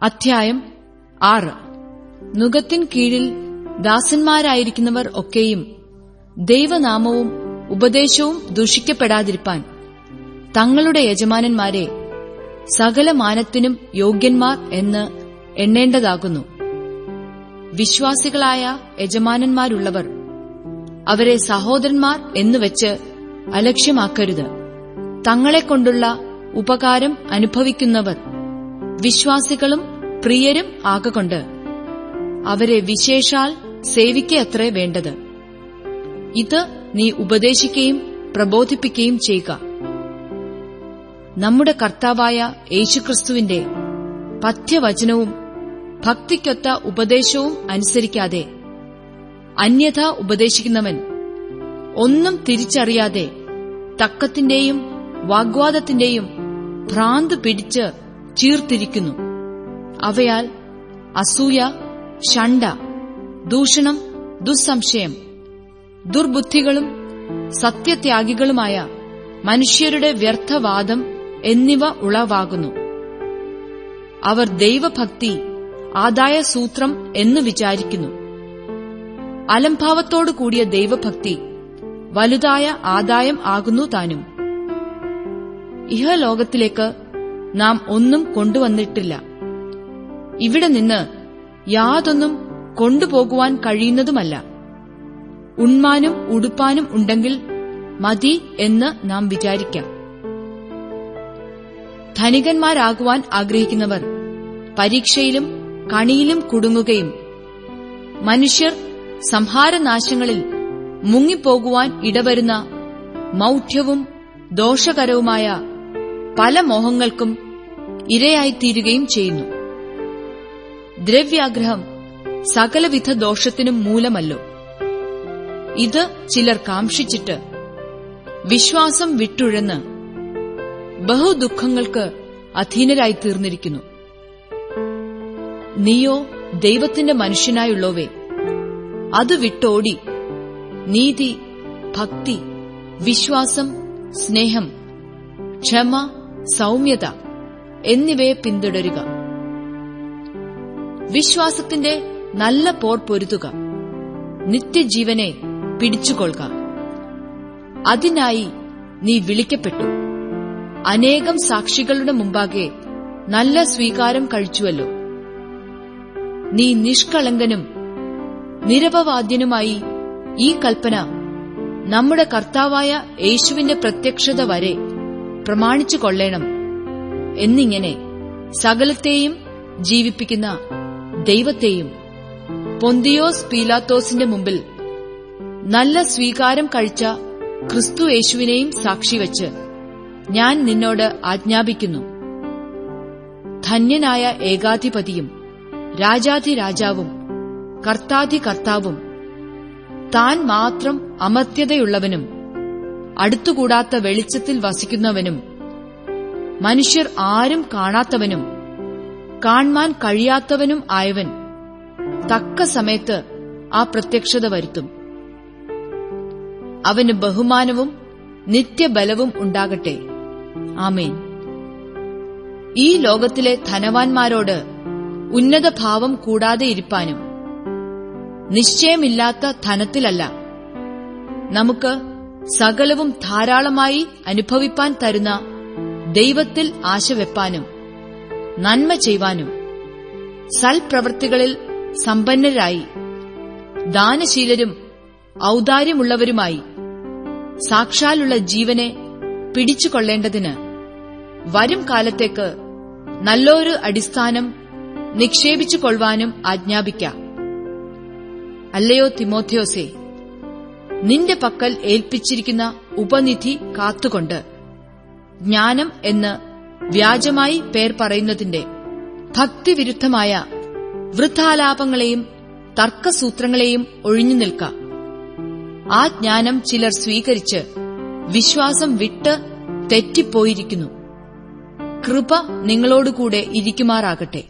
അധ്യായം ആറ്. നുകത്തിൻ കീഴിൽ ദാസന്മാരായിരിക്കുന്നവർ ഒക്കെയും ദൈവനാമവും ഉപദേശവും ദൂഷിക്കപ്പെടാതിരിപ്പാൻ തങ്ങളുടെ യജമാനന്മാരെ സകല മാനത്തിനും യോഗ്യന്മാർ എന്ന് എണ്ണേണ്ടതാകുന്നു. വിശ്വാസികളായ യജമാനന്മാരുള്ളവർ അവരെ സഹോദരന്മാർ എന്നുവെച്ച് അലക്ഷ്യമാക്കരുത്. തങ്ങളെക്കൊണ്ടുള്ള ഉപകാരം അനുഭവിക്കുന്നവർ വിശ്വാസികളും പ്രിയരും ആകൊണ്ട് അവരെ വിശേഷാൽ സേവിക്കയത്രേ വേണ്ടത്. ഇത് നീ ഉപദേശിക്കുകയും പ്രബോധിപ്പിക്കുകയും ചെയ്യുക. നമ്മുടെ കർത്താവായ യേശുക്രിസ്തുവിന്റെ പഥ്യവചനവും ഭക്തിക്കൊത്ത ഉപദേശവും അനുസരിക്കാതെ അന്യഥ ഉപദേശിക്കുന്നവൻ ഒന്നും തിരിച്ചറിയാതെ തക്കത്തിന്റെയും വാഗ്വാദത്തിന്റെയും ഭ്രാന്ത് പിടിച്ച് ചീർത്തിരിക്കുന്നു. അവയാൽ അസൂയ ഷണ്ട ദൂഷണം ദുസ്സംശയം ദുർബുദ്ധികളും സത്യത്യാഗികളുമായ മനുഷ്യരുടെ വ്യർത്ഥവാദം എന്നിവ ഉളവാകുന്നു. അവർ ദൈവഭക്തി ആദായ സൂത്രം എന്ന് വിചാരിക്കുന്നു. അലംഭാവത്തോടു കൂടിയ ദൈവഭക്തി വലുതായ ആദായം ആകുന്നു താനും. ഇഹലോകത്തിലേക്ക് നാം ഒന്നും കൊണ്ടുവന്നിട്ടില്ല. ഇവിടെ നിന്ന് യാതൊന്നും കൊണ്ടുപോകുവാൻ കഴിയുന്നതുമല്ല. ഉണ്മാനും ഉടുപ്പാനും ഉണ്ടെങ്കിൽ മതി എന്ന് നാം വിചാരിക്കാം. ധനികന്മാരാകുവാൻ ആഗ്രഹിക്കുന്നവർ പരീക്ഷയിലും കണിയിലും കുടുങ്ങുകയും മനുഷ്യർ സംഹാരനാശങ്ങളിൽ മുങ്ങിപ്പോകുവാൻ ഇടവരുന്ന മൌഢ്യവും ദോഷകരവുമായ പല മോഹങ്ങൾക്കും ഇരയായിത്തീരുകയും ചെയ്യുന്നു. ദ്രവ്യാഗ്രഹം സകലവിധ ദോഷത്തിനും മൂലമല്ലോ. ഇത് ചിലർ കാംക്ഷിച്ചിട്ട് വിശ്വാസം വിട്ടുഴന്ന് ബഹുദുഃഖങ്ങൾക്ക് അധീനരായി തീർന്നിരിക്കുന്നു നീയോ ദൈവത്തിന്റെ മനുഷ്യനായുള്ളവേ അത് വിട്ടോടി നീതി ഭക്തി വിശ്വാസം സ്നേഹം ക്ഷമ സൗമ്യത എന്നിവയെ പിന്തുടരുക. വിശ്വാസത്തിന്റെ നല്ല പോർ പൊരുതുക. നിത്യജീവനെ പിടിച്ചുകൊള്ളുക. അതിനായി നീ വിളിക്കപ്പെട്ടു. അനേകം സാക്ഷികളുടെ മുമ്പാകെ നല്ല സ്വീകാരം കഴിച്ചുവല്ലോ. നീ നിഷ്കളങ്കനും നിരപവാദ്യനുമായി ഈ കൽപ്പന നമ്മുടെ കർത്താവായ യേശുവിന്റെ പ്രത്യക്ഷത വരെ പ്രമാണിച്ചു കൊള്ളേണം എന്നിങ്ങനെ സകലത്തെയും ജീവിപ്പിക്കുന്ന ദൈവത്തെയും പൊന്തിയോസ് പീലാത്തോസിന്റെ മുമ്പിൽ നല്ല സ്വീകാരം കഴിച്ച ക്രിസ്തു യേശുവിനെയും സാക്ഷിവച്ച് ഞാൻ നിന്നോട് ആജ്ഞാപിക്കുന്നു. ധന്യനായ ഏകാധിപതിയും രാജാധിരാജാവും കർത്താധി കർത്താവും താൻ മാത്രം അമർത്യതയുള്ളവനും അടുത്തുകൂടാത്ത വെളിച്ചത്തിൽ വസിക്കുന്നവനും മനുഷ്യർ ആരും കാണാത്തവനും കാൺമാൻ കഴിയാത്തവനും ആയവൻ. തക്ക സമയത്ത് ആ പ്രത്യക്ഷത വരുത്തും. അവന് ബഹുമാനവും നിത്യബലവും ഉണ്ടാകട്ടെ. ആമേൻ. ഈ ലോകത്തിലെ ധനവാന്മാരോട് ഉന്നതഭാവം കൂടാതെ ഇരിപ്പാനും നിശ്ചയമില്ലാത്ത ധനത്തിലല്ല. നമുക്ക് സകലവും ധാരാളമായി അനുഭവിപ്പാൻ തരുന്ന ദൈവത്തിൽ ആശവെപ്പാനും നന്മ ചെയ്യുവാനും സൽപ്രവൃത്തികളിൽ സമ്പന്നരായി ദാനശീലരും ഔദാര്യമുള്ളവരുമായി സാക്ഷാലുള്ള ജീവനെ പിടിച്ചുകൊള്ളേണ്ടതിന് വരും കാലത്തേക്ക് നല്ലൊരു അടിസ്ഥാനം നിക്ഷേപിച്ചുകൊള്ളുവാനും ആജ്ഞാപിക്കാം. അല്ലയോ തിമോഥയോസേ നിന്റെ പക്കൽ ഏൽപ്പിച്ചിരിക്കുന്ന ഉപനിധി കാത്തുകൊണ്ട് ജ്ഞാനം എന്ന് വ്യാജമായി പേർ പറയുന്നതിന്റെ ഭക്തിവിരുദ്ധമായ വൃദ്ധാലാപങ്ങളെയും തർക്കസൂത്രങ്ങളെയും ഒഴിഞ്ഞു നിൽക്കാം. ആ ജ്ഞാനം ചിലർ സ്വീകരിച്ച് വിശ്വാസം വിട്ട് തെറ്റിപ്പോയിരിക്കുന്നു. കൃപ നിങ്ങളോടുകൂടെ ഇരിക്കുമാറാകട്ടെ.